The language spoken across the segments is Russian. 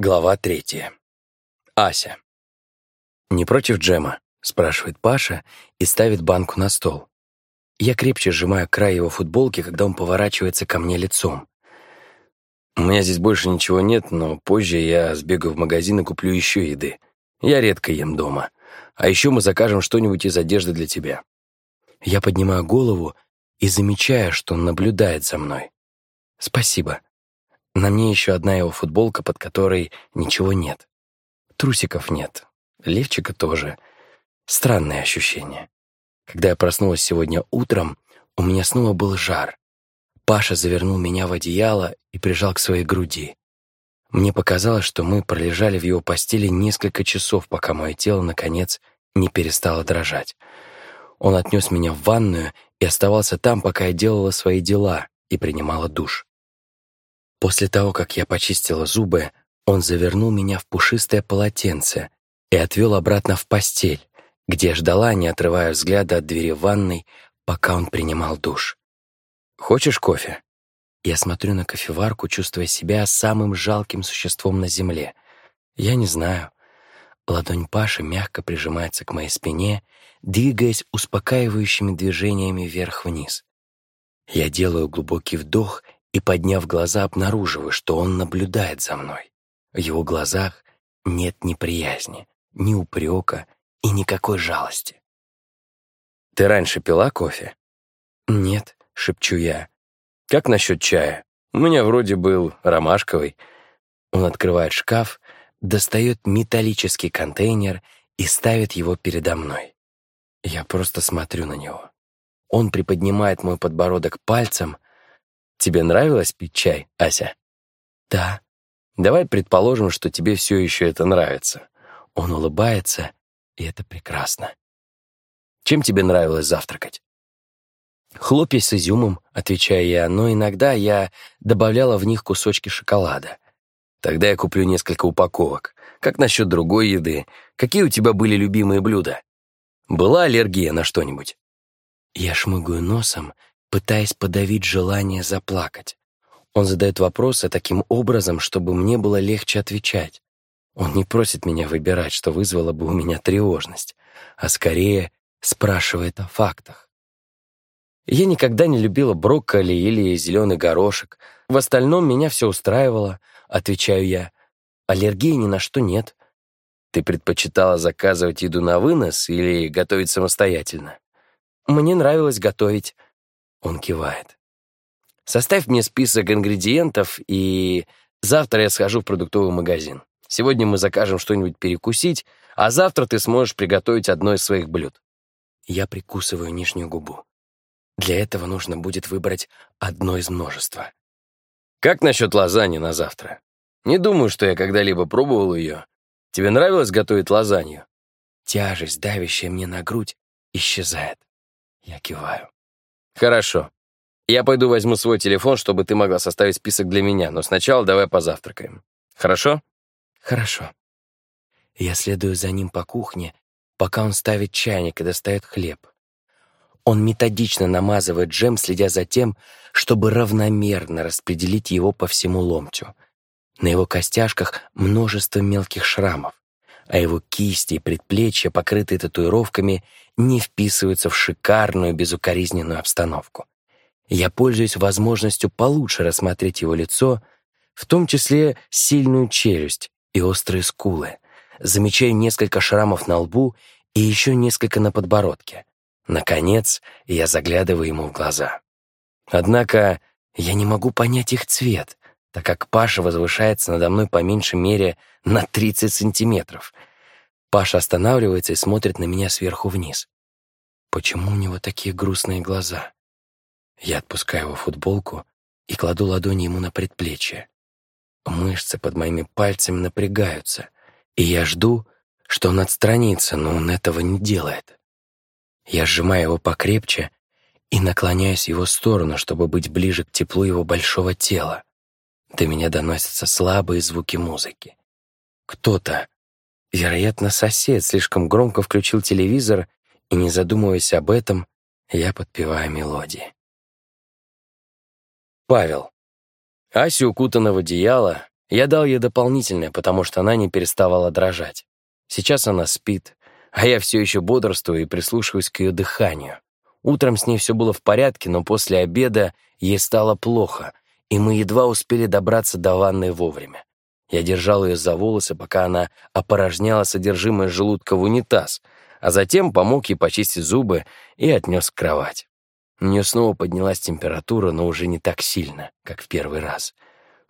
Глава третья. Ася. «Не против джема?» — спрашивает Паша и ставит банку на стол. Я крепче сжимаю край его футболки, когда он поворачивается ко мне лицом. «У меня здесь больше ничего нет, но позже я сбегаю в магазин и куплю еще еды. Я редко ем дома. А еще мы закажем что-нибудь из одежды для тебя». Я поднимаю голову и замечаю, что он наблюдает за мной. «Спасибо». На мне еще одна его футболка, под которой ничего нет. Трусиков нет. Левчика тоже. Странное ощущение. Когда я проснулась сегодня утром, у меня снова был жар. Паша завернул меня в одеяло и прижал к своей груди. Мне показалось, что мы пролежали в его постели несколько часов, пока мое тело, наконец, не перестало дрожать. Он отнес меня в ванную и оставался там, пока я делала свои дела и принимала душ. После того, как я почистила зубы, он завернул меня в пушистое полотенце и отвел обратно в постель, где ждала, не отрывая взгляда от двери ванной, пока он принимал душ. «Хочешь кофе?» Я смотрю на кофеварку, чувствуя себя самым жалким существом на земле. Я не знаю. Ладонь Паши мягко прижимается к моей спине, двигаясь успокаивающими движениями вверх-вниз. Я делаю глубокий вдох и, подняв глаза, обнаруживаю, что он наблюдает за мной. В его глазах нет неприязни, ни упрека и никакой жалости. «Ты раньше пила кофе?» «Нет», — шепчу я. «Как насчет чая? У меня вроде был ромашковый». Он открывает шкаф, достает металлический контейнер и ставит его передо мной. Я просто смотрю на него. Он приподнимает мой подбородок пальцем, Тебе нравилось пить чай, Ася? Да. Давай предположим, что тебе все еще это нравится. Он улыбается, и это прекрасно. Чем тебе нравилось завтракать? Хлопья с изюмом, отвечаю я, но иногда я добавляла в них кусочки шоколада. Тогда я куплю несколько упаковок. Как насчет другой еды? Какие у тебя были любимые блюда? Была аллергия на что-нибудь? Я шмыгаю носом пытаясь подавить желание заплакать. Он задает вопросы таким образом, чтобы мне было легче отвечать. Он не просит меня выбирать, что вызвало бы у меня тревожность, а скорее спрашивает о фактах. Я никогда не любила брокколи или зеленый горошек. В остальном меня все устраивало, отвечаю я. Аллергии ни на что нет. Ты предпочитала заказывать еду на вынос или готовить самостоятельно? Мне нравилось готовить. Он кивает. Составь мне список ингредиентов, и завтра я схожу в продуктовый магазин. Сегодня мы закажем что-нибудь перекусить, а завтра ты сможешь приготовить одно из своих блюд. Я прикусываю нижнюю губу. Для этого нужно будет выбрать одно из множества. Как насчет лазаньи на завтра? Не думаю, что я когда-либо пробовал ее. Тебе нравилось готовить лазанью? Тяжесть, давящая мне на грудь, исчезает. Я киваю. «Хорошо. Я пойду возьму свой телефон, чтобы ты могла составить список для меня, но сначала давай позавтракаем. Хорошо?» «Хорошо». Я следую за ним по кухне, пока он ставит чайник и достает хлеб. Он методично намазывает джем, следя за тем, чтобы равномерно распределить его по всему ломтю. На его костяшках множество мелких шрамов а его кисти и предплечья, покрытые татуировками, не вписываются в шикарную безукоризненную обстановку. Я пользуюсь возможностью получше рассмотреть его лицо, в том числе сильную челюсть и острые скулы. Замечаю несколько шрамов на лбу и еще несколько на подбородке. Наконец, я заглядываю ему в глаза. Однако я не могу понять их цвет, так как Паша возвышается надо мной по меньшей мере на 30 сантиметров. Паша останавливается и смотрит на меня сверху вниз. Почему у него такие грустные глаза? Я отпускаю его футболку и кладу ладони ему на предплечье. Мышцы под моими пальцами напрягаются, и я жду, что он отстранится, но он этого не делает. Я сжимаю его покрепче и наклоняюсь в его сторону, чтобы быть ближе к теплу его большого тела. До меня доносятся слабые звуки музыки. Кто-то, вероятно, сосед, слишком громко включил телевизор, и, не задумываясь об этом, я подпеваю мелодии. Павел. Ася укутана в одеяло, Я дал ей дополнительное, потому что она не переставала дрожать. Сейчас она спит, а я все еще бодрствую и прислушиваюсь к ее дыханию. Утром с ней все было в порядке, но после обеда ей стало плохо, и мы едва успели добраться до ванной вовремя. Я держал ее за волосы, пока она опорожняла содержимое желудка в унитаз, а затем помог ей почистить зубы и отнес к кровати. У нее снова поднялась температура, но уже не так сильно, как в первый раз.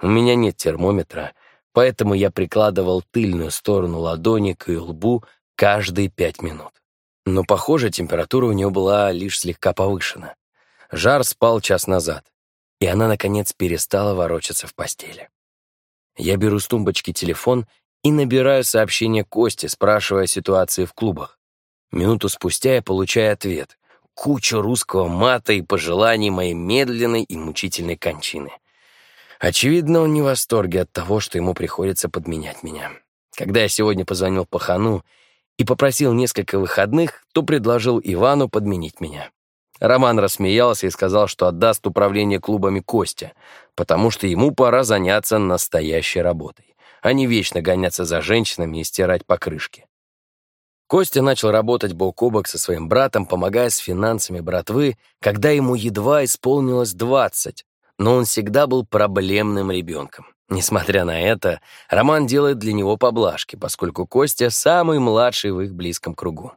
У меня нет термометра, поэтому я прикладывал тыльную сторону ладони к ее лбу каждые пять минут. Но, похоже, температура у нее была лишь слегка повышена. Жар спал час назад, и она, наконец, перестала ворочаться в постели. Я беру с тумбочки телефон и набираю сообщение Косте, спрашивая о ситуации в клубах. Минуту спустя я получаю ответ. Кучу русского мата и пожеланий моей медленной и мучительной кончины. Очевидно, он не в восторге от того, что ему приходится подменять меня. Когда я сегодня позвонил Пахану и попросил несколько выходных, то предложил Ивану подменить меня. Роман рассмеялся и сказал, что отдаст управление клубами Костя, потому что ему пора заняться настоящей работой, а не вечно гоняться за женщинами и стирать покрышки. Костя начал работать бок о бок со своим братом, помогая с финансами братвы, когда ему едва исполнилось двадцать, но он всегда был проблемным ребенком. Несмотря на это, Роман делает для него поблажки, поскольку Костя самый младший в их близком кругу.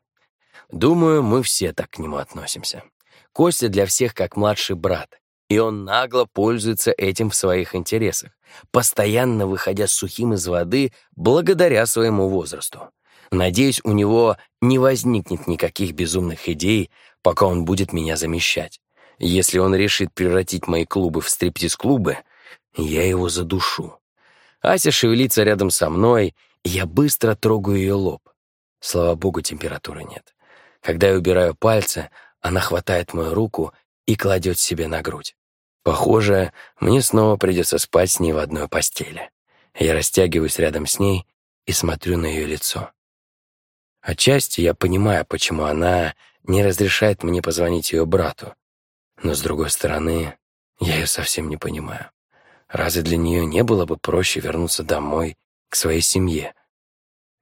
Думаю, мы все так к нему относимся. Костя для всех как младший брат, и он нагло пользуется этим в своих интересах, постоянно выходя сухим из воды благодаря своему возрасту. Надеюсь, у него не возникнет никаких безумных идей, пока он будет меня замещать. Если он решит превратить мои клубы в стриптиз-клубы, я его задушу. Ася шевелится рядом со мной, и я быстро трогаю ее лоб. Слава богу, температуры нет. Когда я убираю пальцы, она хватает мою руку и кладет себе на грудь. Похоже, мне снова придется спать с ней в одной постели. Я растягиваюсь рядом с ней и смотрю на ее лицо. Отчасти я понимаю, почему она не разрешает мне позвонить ее брату. Но, с другой стороны, я ее совсем не понимаю. Разве для нее не было бы проще вернуться домой, к своей семье?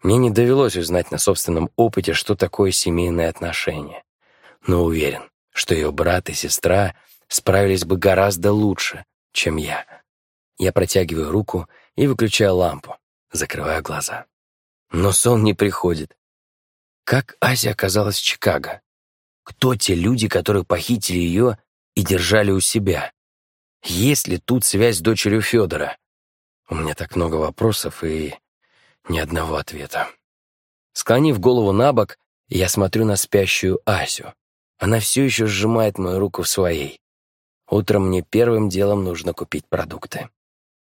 Мне не довелось узнать на собственном опыте, что такое семейные отношения но уверен, что ее брат и сестра справились бы гораздо лучше, чем я. Я протягиваю руку и выключаю лампу, закрываю глаза. Но сон не приходит. Как Ася оказалась в Чикаго? Кто те люди, которые похитили ее и держали у себя? Есть ли тут связь с дочерью Федора? У меня так много вопросов и ни одного ответа. Склонив голову на бок, я смотрю на спящую Асю. Она все еще сжимает мою руку в своей. Утром мне первым делом нужно купить продукты.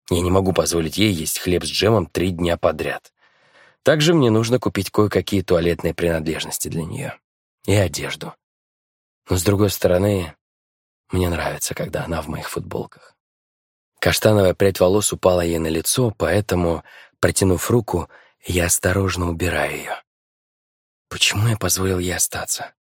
Я не могу позволить ей есть хлеб с джемом три дня подряд. Также мне нужно купить кое-какие туалетные принадлежности для нее. И одежду. Но, с другой стороны, мне нравится, когда она в моих футболках. Каштановая прядь волос упала ей на лицо, поэтому, протянув руку, я осторожно убираю ее. Почему я позволил ей остаться?